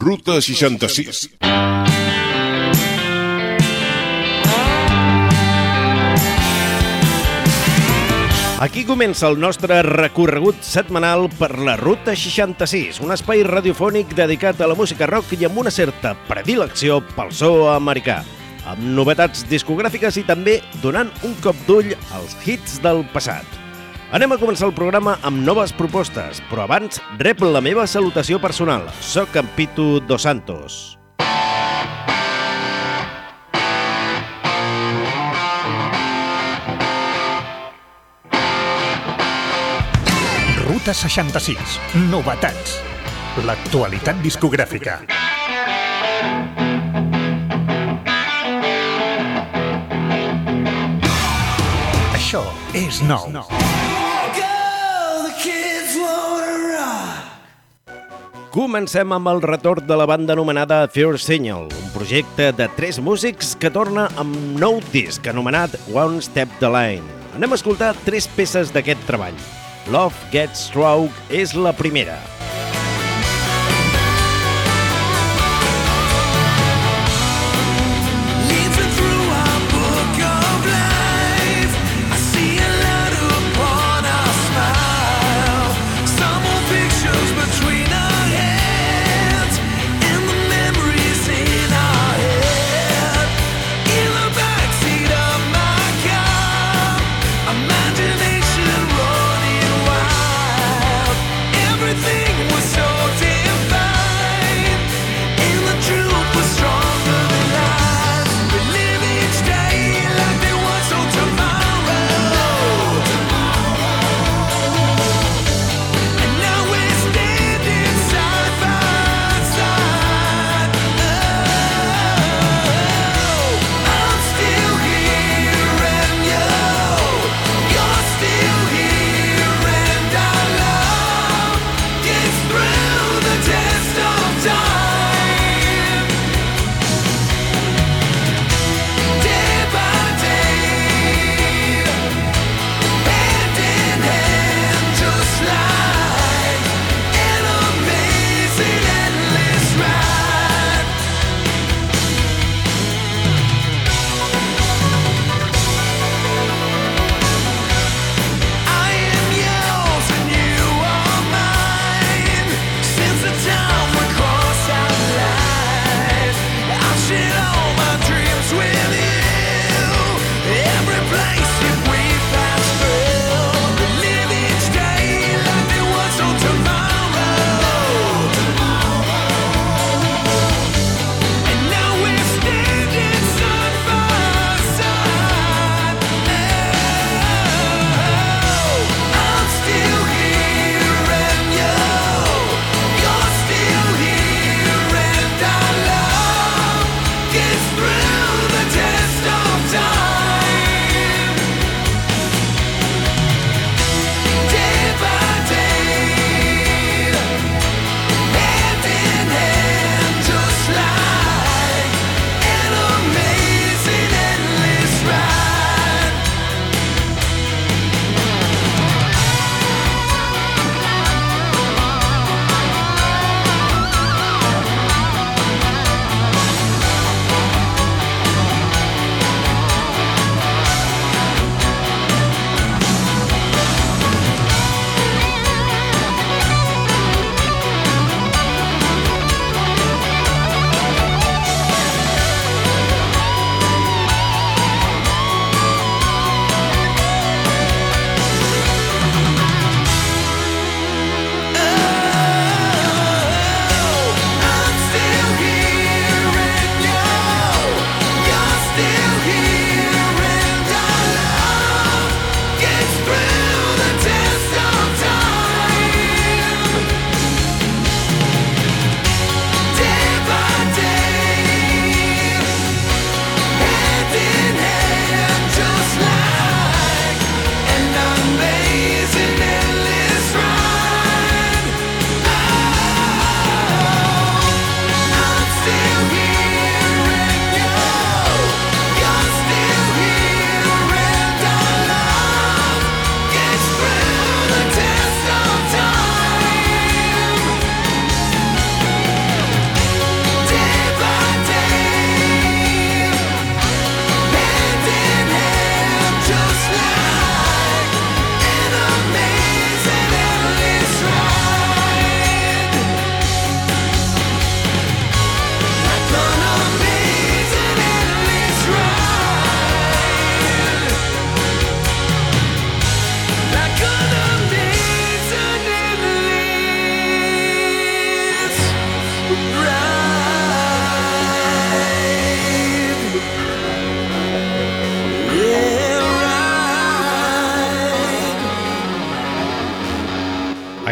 Ruta 66. Aquí comença el nostre recorregut setmanal per la Ruta 66, un espai radiofònic dedicat a la música rock i amb una certa predilecció pel so americà, amb novetats discogràfiques i també donant un cop d'ull als hits del passat. Anem a començar el programa amb noves propostes, però abans rep la meva salutació personal. Soc en Pitu Dos Santos. Ruta 66. Novetats. L'actualitat discogràfica. Això és nou. Comencem amb el retorn de la banda anomenada Fear Signal, un projecte de tres músics que torna amb nou disc anomenat One Step the Line. Anem a escoltar tres peces d'aquest treball. Love Gets Stroke és la primera.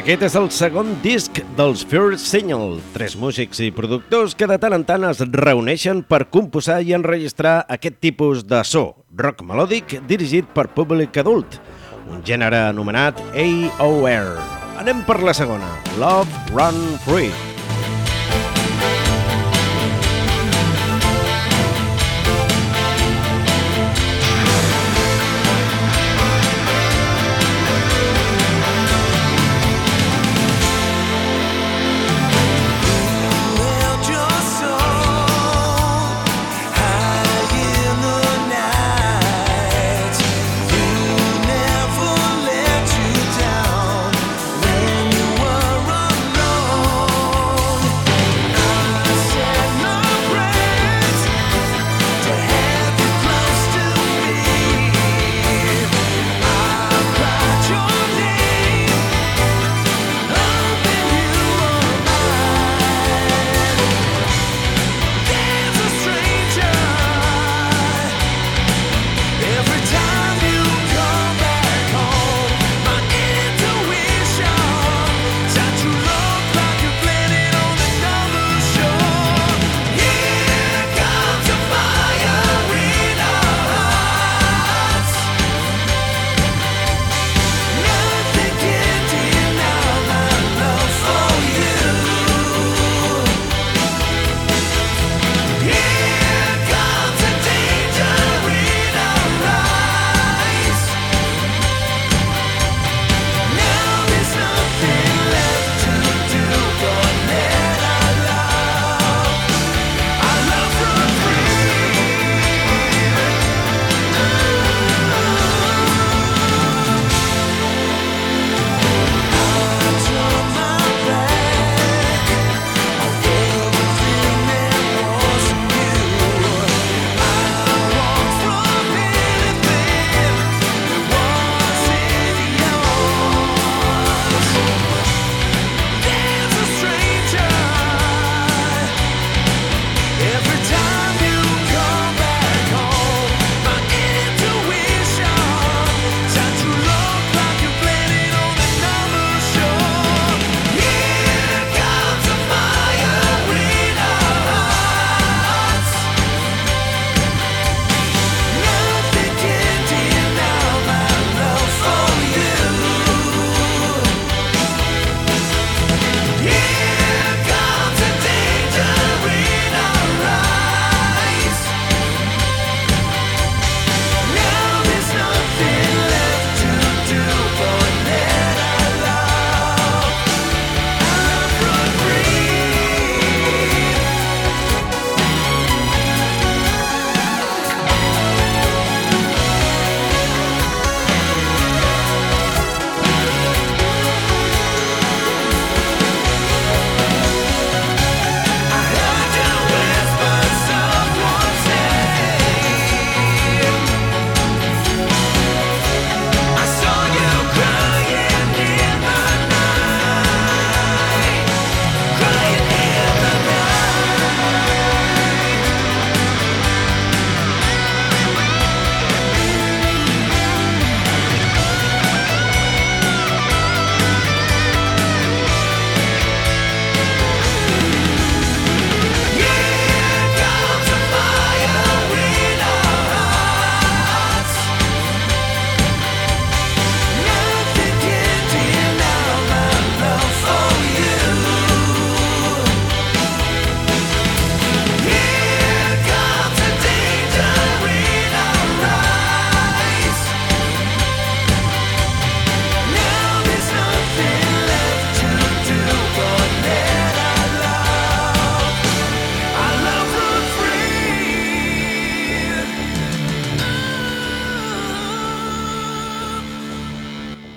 Aquest és el segon disc dels First Signal, tres músics i productors que de tant en tant es reuneixen per composar i enregistrar aquest tipus de so, rock melòdic dirigit per públic adult, un gènere anomenat AOR. Anem per la segona, Love Run Free.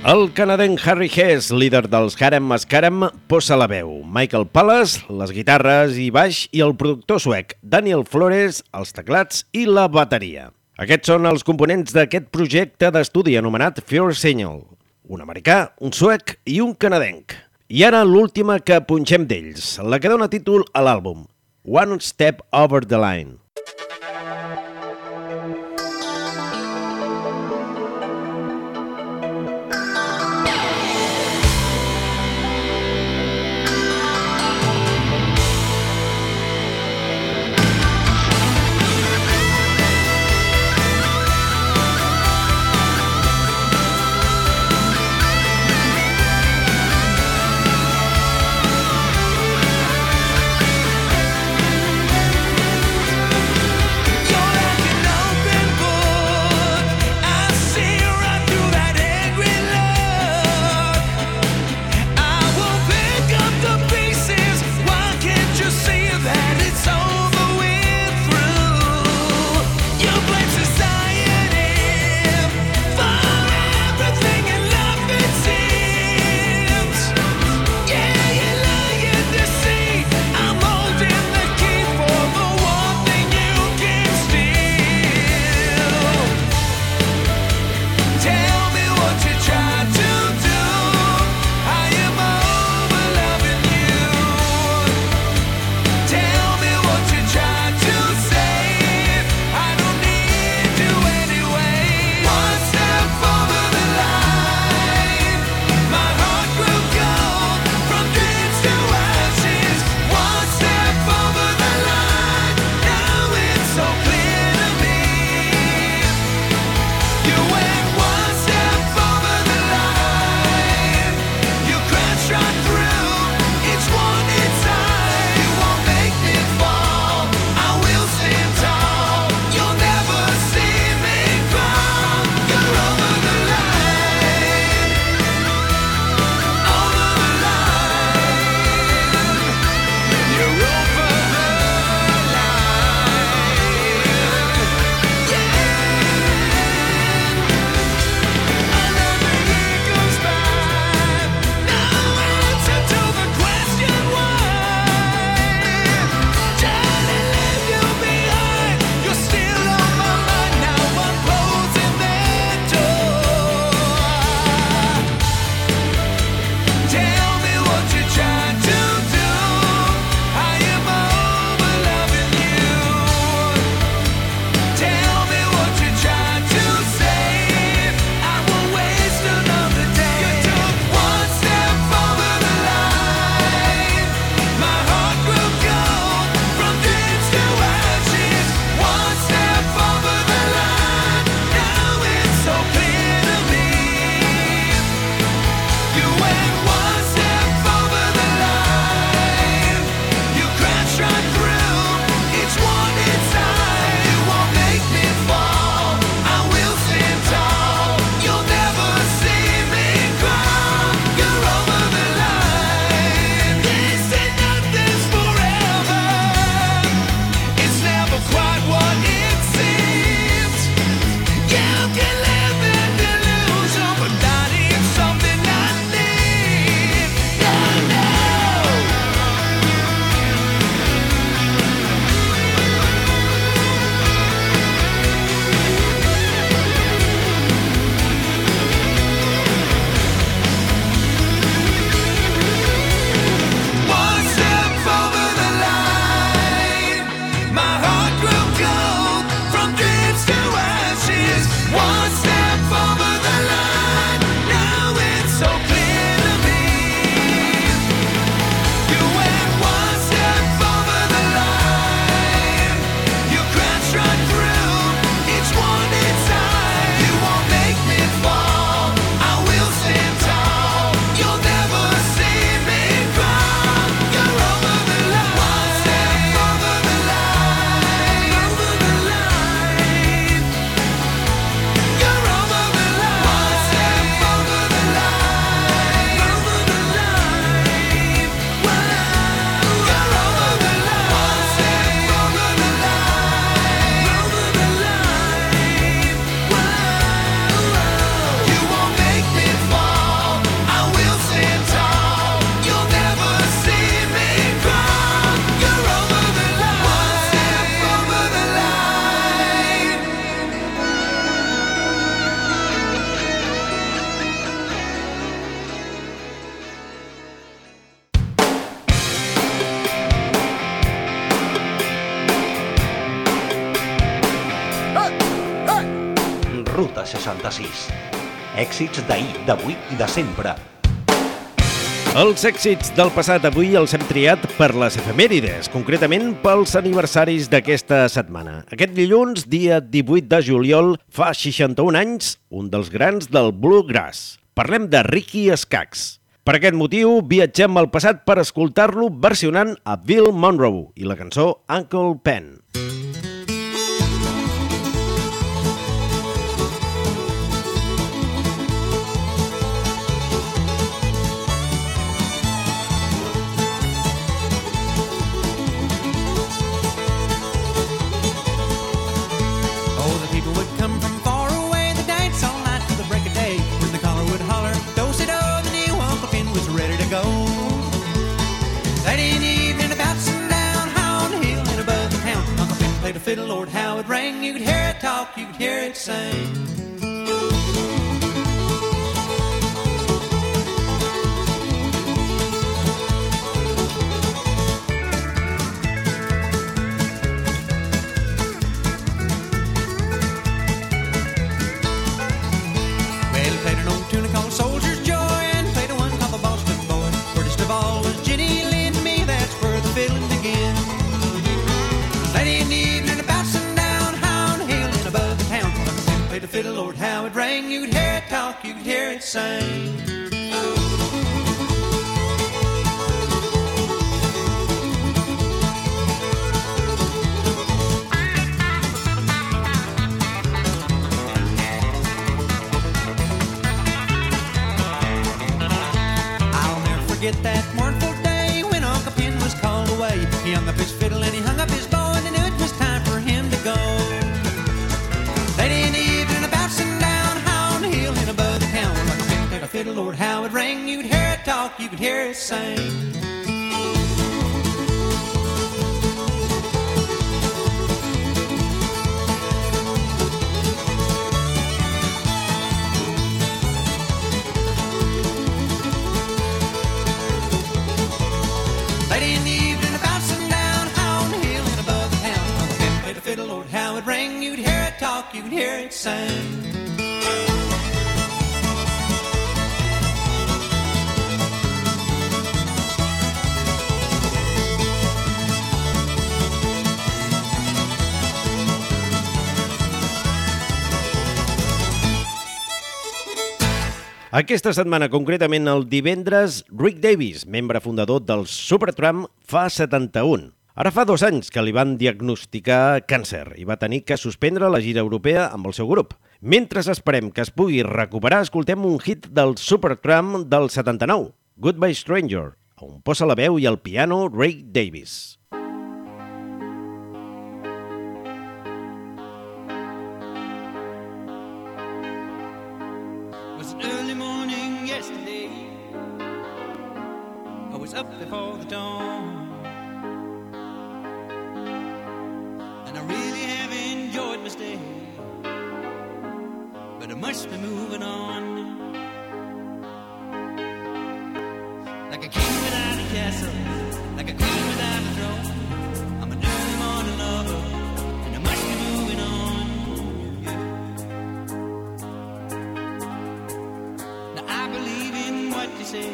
El canadenc Harry Hess, líder dels Harem Mascarem, posa la veu. Michael Pallas, les guitarres i baix, i el productor suec Daniel Flores, els teclats i la bateria. Aquests són els components d'aquest projecte d'estudi anomenat Fear Signal. Un americà, un suec i un canadenc. I ara l'última que punxem d'ells, la que dona títol a l'àlbum, One Step Over the Line. Èxits d'ahir, d'avui i de sempre. Els èxits del passat avui els hem triat per les efemèrides, concretament pels aniversaris d'aquesta setmana. Aquest dilluns, dia 18 de juliol, fa 61 anys, un dels grans del Bluegrass. Parlem de Ricky Skaggs. Per aquest motiu, viatgem al passat per escoltar-lo versionant a Bill Monroe i la cançó Uncle Pen. Oh, You could hear it talk, you could hear it sing. Fiddle, Lord, how it rang. You'd hear it talk, you'd hear it sing. I'll never forget that mournful day when Uncle Pin was called away. He hung up his fiddle and he hung up his bow how it rang. You could hear it talk, you could hear it sing. Late in the evening, about sundown, on the hill and above the town. Uncle Finn played a fiddle, Lord, how it rang. You could hear it talk, you could hear it sing. Aquesta setmana, concretament el divendres, Rick Davis, membre fundador del Supertramp, fa 71. Ara fa dos anys que li van diagnosticar càncer i va tenir que suspendre la gira europea amb el seu grup. Mentre esperem que es pugui recuperar, escoltem un hit del Supertramp del 79, Goodbye Stranger, on posa la veu i el piano Rick Davis. Must be moving on. Like a king without a castle, like a queen without a throne. I'm an early morning lover, and I must be moving on. Yeah. Now I believe in what you say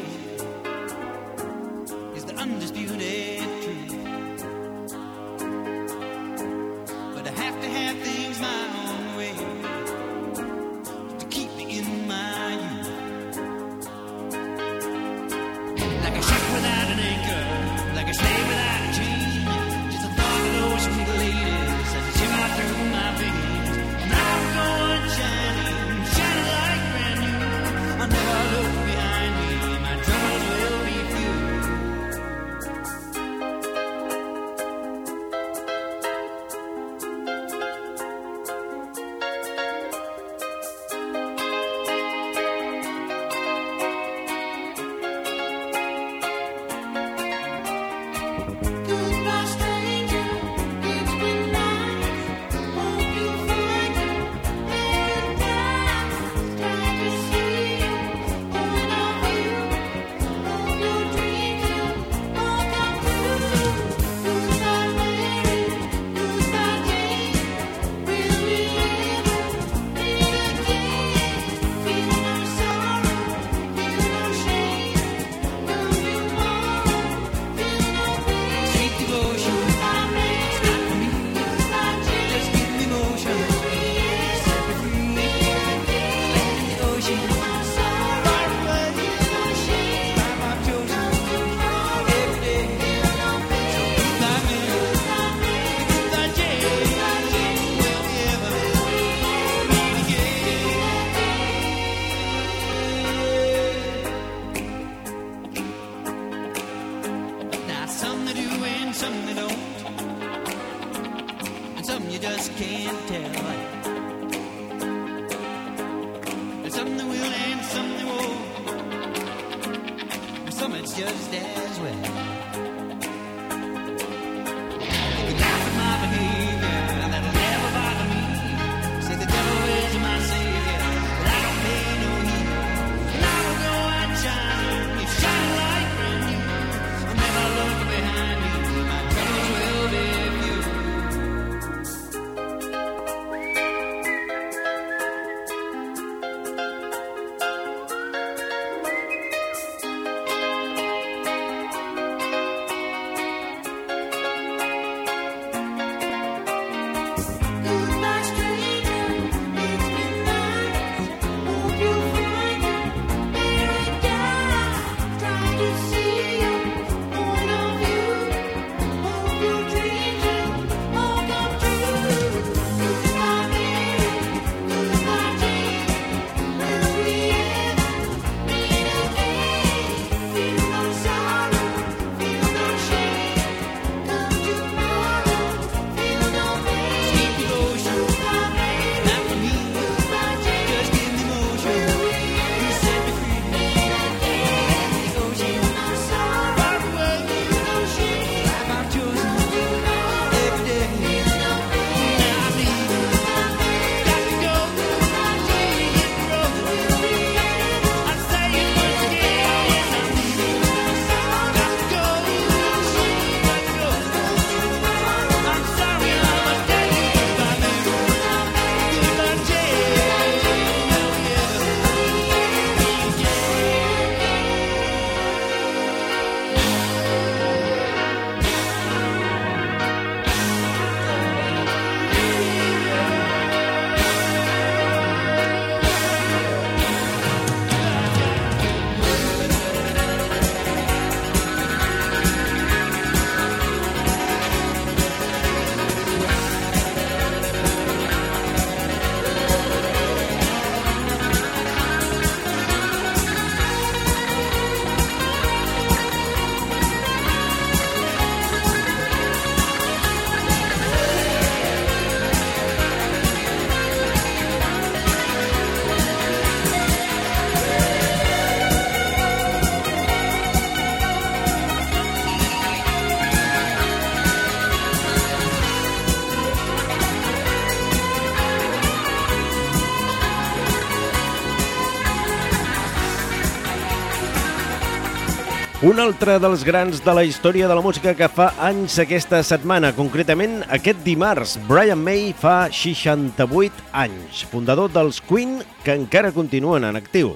Un altre dels grans de la història de la música que fa anys aquesta setmana, concretament aquest dimarts, Brian May fa 68 anys, fundador dels Queen, que encara continuen en actiu.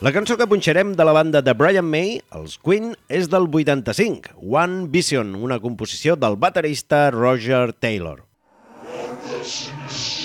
La cançó que punxarem de la banda de Brian May, els Queen, és del 85, One Vision, una composició del baterista Roger Taylor. One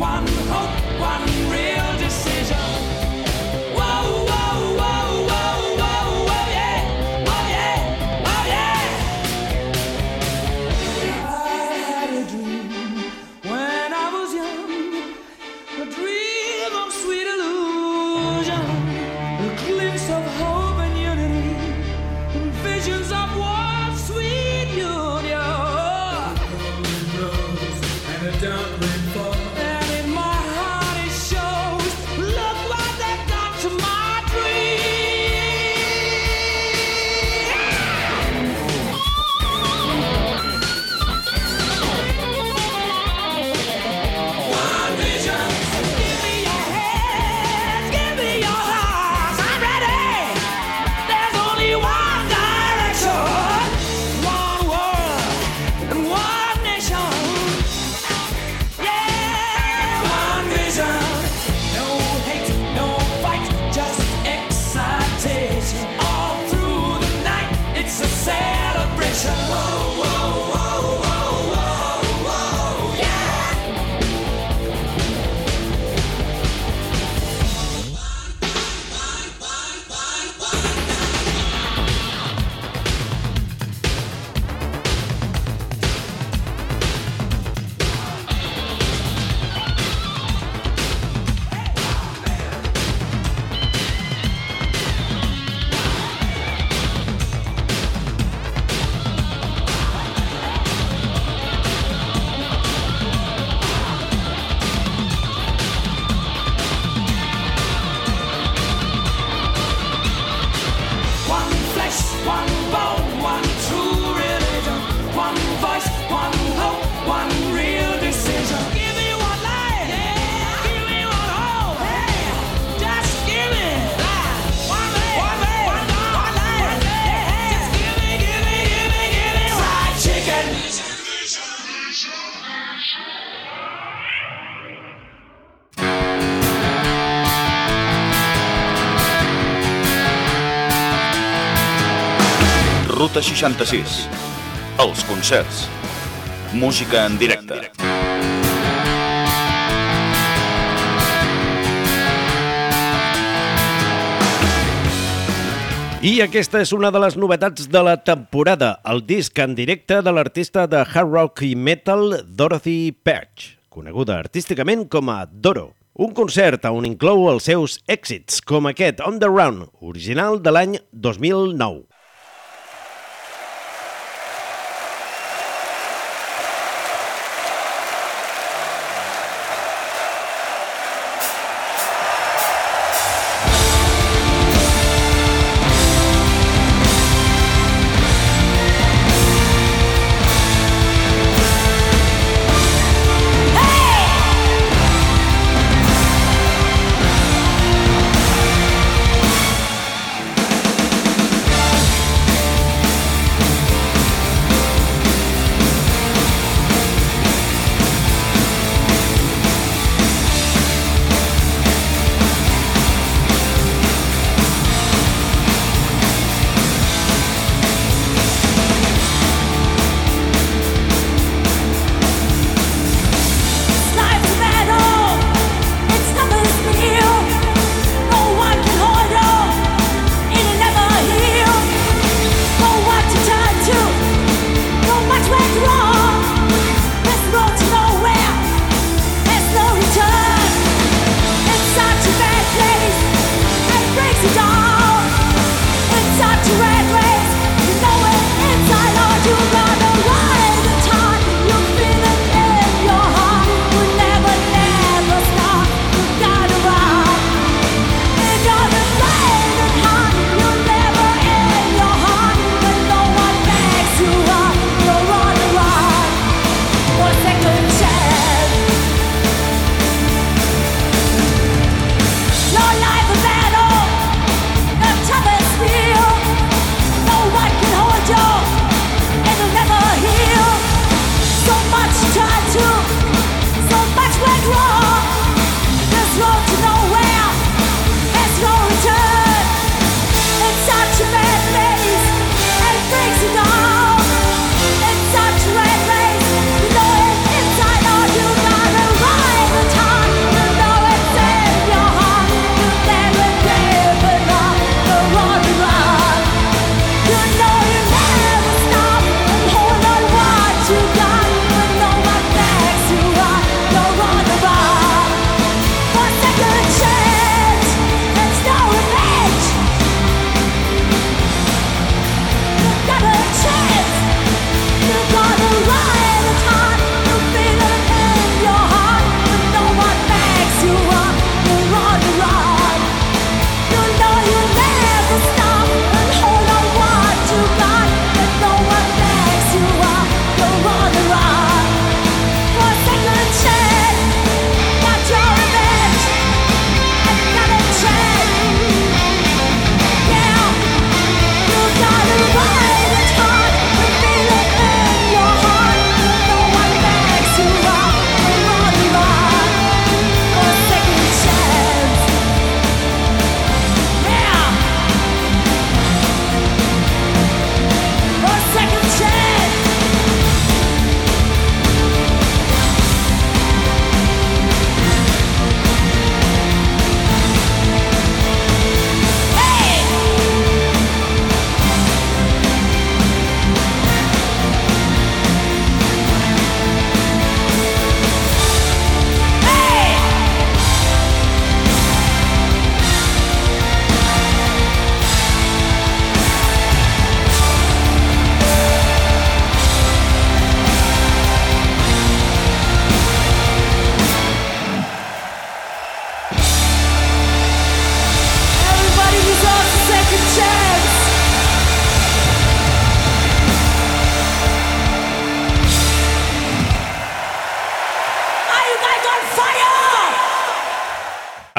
one hook, one ring. 66. Els concerts. Música en directe. I aquesta és una de les novetats de la temporada, el disc en directe de l'artista de hard rock i metal Dorothy Patch, coneguda artísticament com a Doro. Un concert on inclou els seus èxits, com aquest On The Round, original de l'any 2009.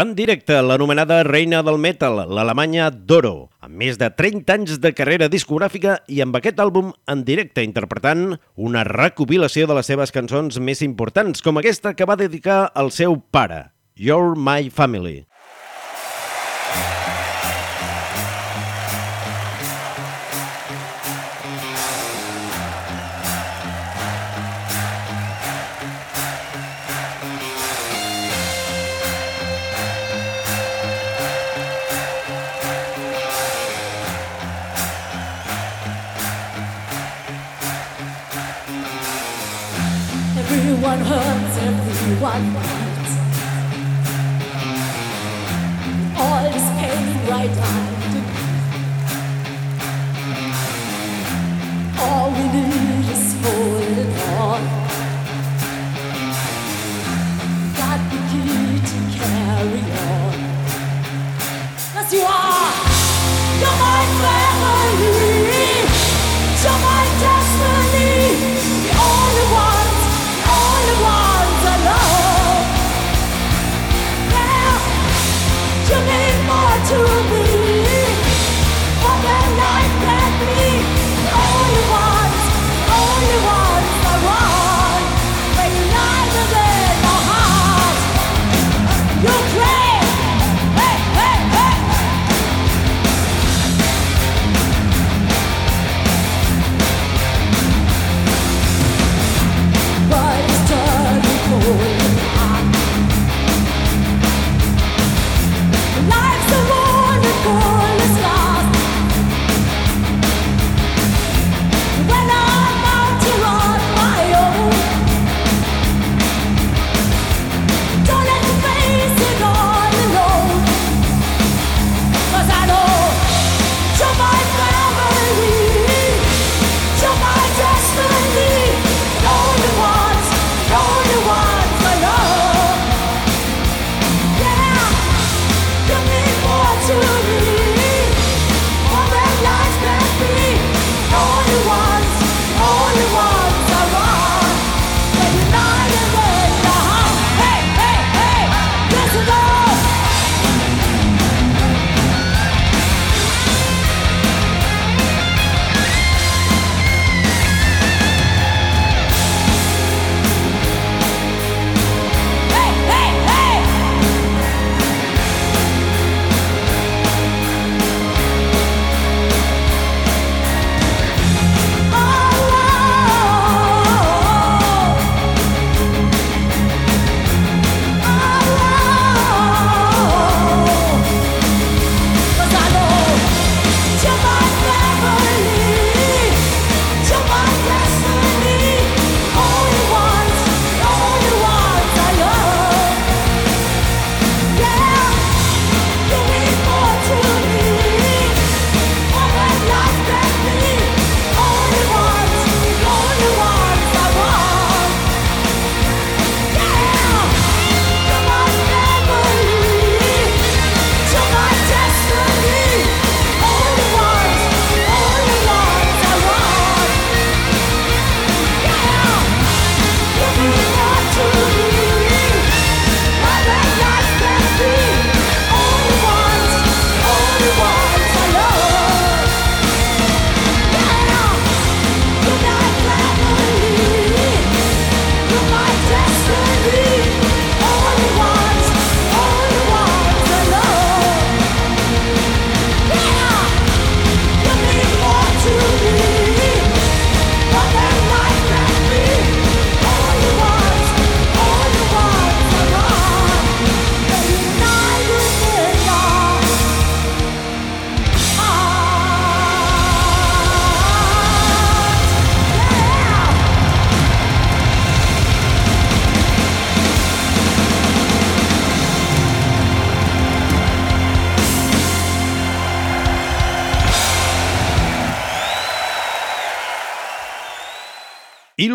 En directe, l'anomenada reina del metal, l'Alemanya Doro, amb més de 30 anys de carrera discogràfica i amb aquest àlbum en directe interpretant una recopilació de les seves cançons més importants, com aquesta que va dedicar al seu pare, You're My Family.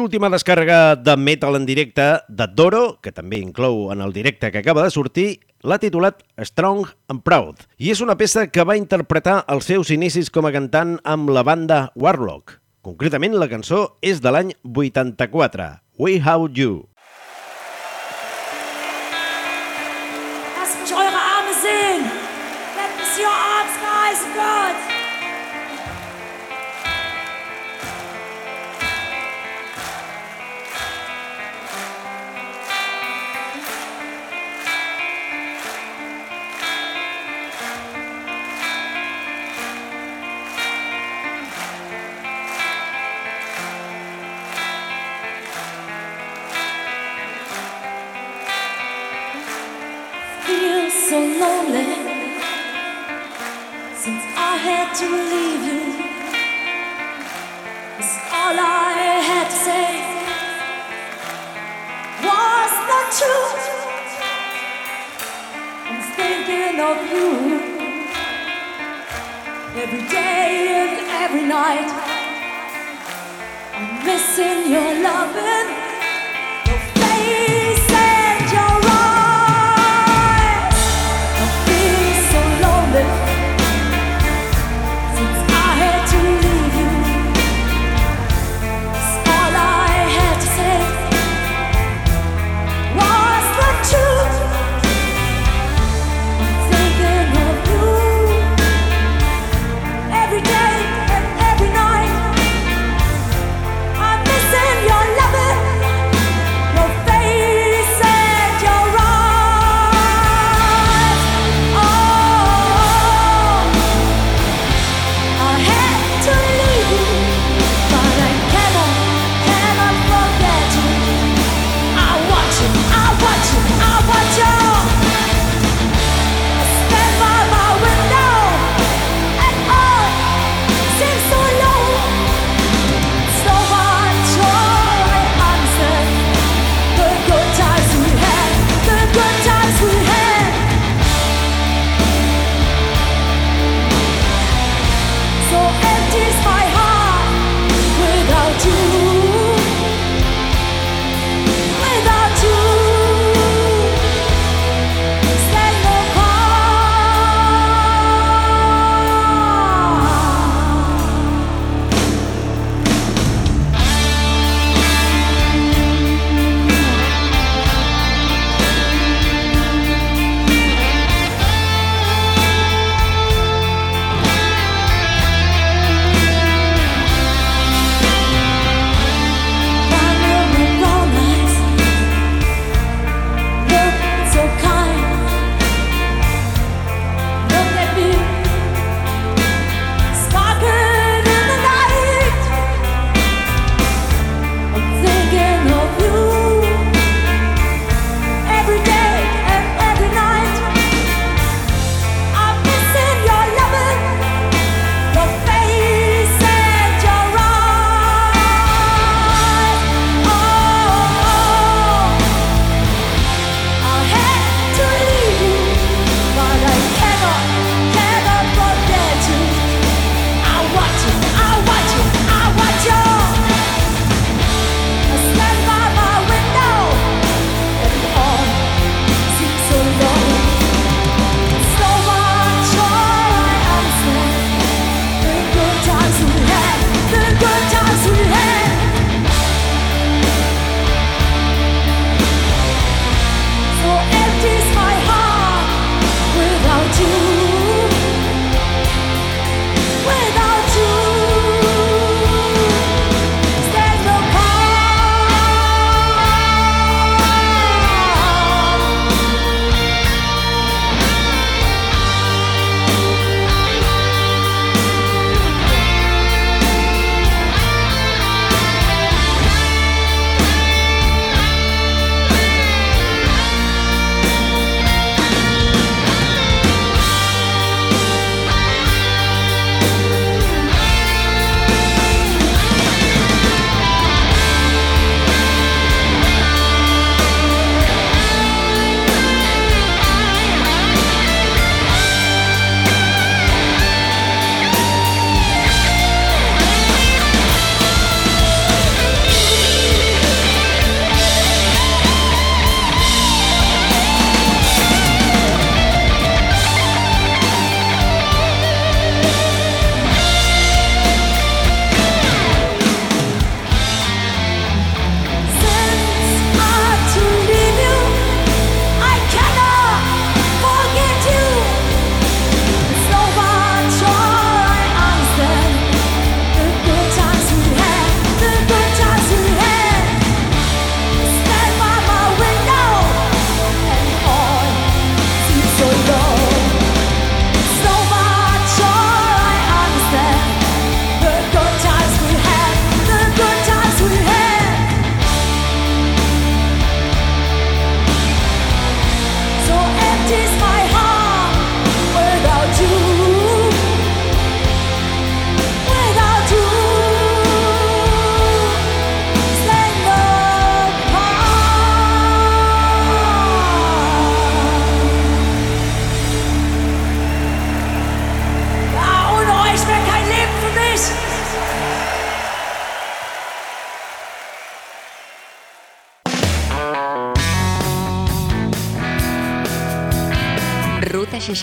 l'última descàrrega de metal en directe de Doro, que també inclou en el directe que acaba de sortir, l'ha titulat Strong and Proud, i és una peça que va interpretar els seus inicis com a cantant amb la banda Warlock. Concretament, la cançó és de l'any 84, We How You.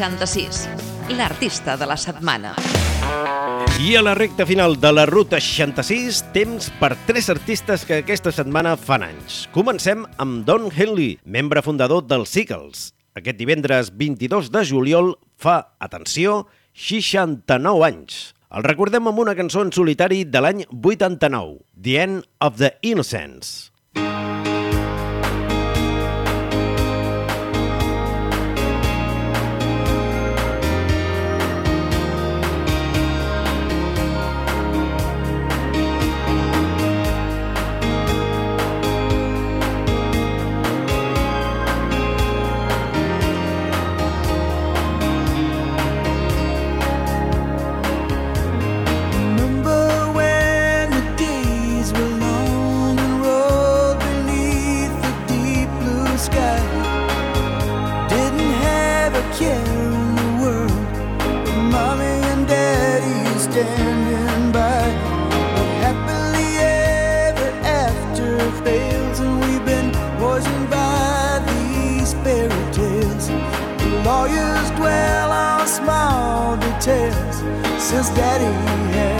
66, l'artista de la setmana. I a la recta final de la Ruta 66, temps per tres artistes que aquesta setmana fan anys. Comencem amb Don Henley, membre fundador dels Seagulls. Aquest divendres 22 de juliol fa, atenció, 69 anys. El recordem amb una cançó en solitari de l'any 89, The End of the Innocence. Música The lawyers dwell on small details since daddy had.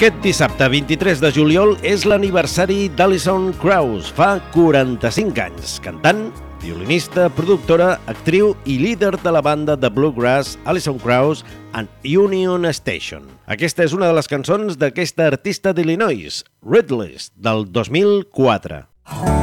Aquest dissabte 23 de juliol és l'aniversari d'Alison Krauss, fa 45 anys, cantant, violinista, productora, actriu i líder de la banda de bluegrass Alison Krauss and Union Station. Aquesta és una de les cançons d'aquesta artista d'Illinois, Redless, del 2004. Honey,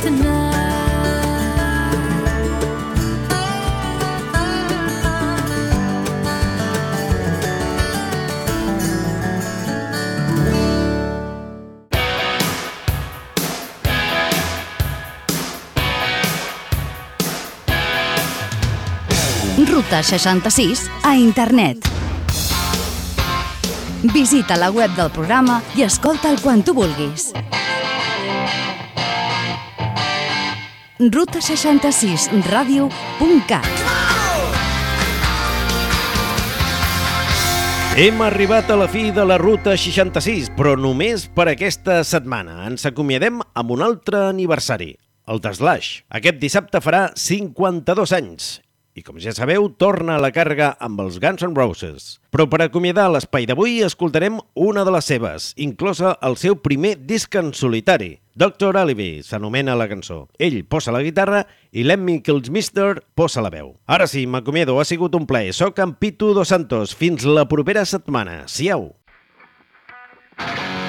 tonight. Ruta 66 a internet. Visita la web del programa i escolta'l quan tu vulguis. ruta66radio.cat Hem arribat a la fi de la Ruta 66, però només per aquesta setmana. Ens acomiadem amb un altre aniversari, el de Slash. Aquest dissabte farà 52 anys. I com ja sabeu, torna a la càrrega amb els Guns N' Roses. Però per acomiadar l'espai d'avui escoltarem una de les seves, inclosa el seu primer disc en solitari. Dr. Alibi s'anomena la cançó. Ell posa la guitarra i Lemmy Kills posa la veu. Ara sí, m'acomiado, ha sigut un plaer. Soc en Pitu Dos Santos. Fins la propera setmana. Siau! I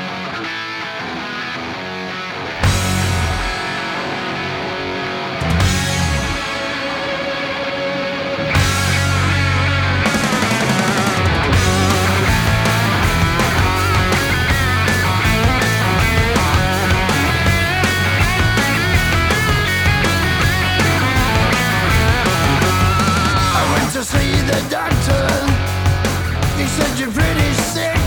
the doctor. He said you're pretty sick.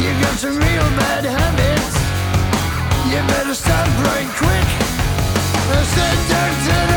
You got some real bad habits. You better stop right quick. I said, doctor,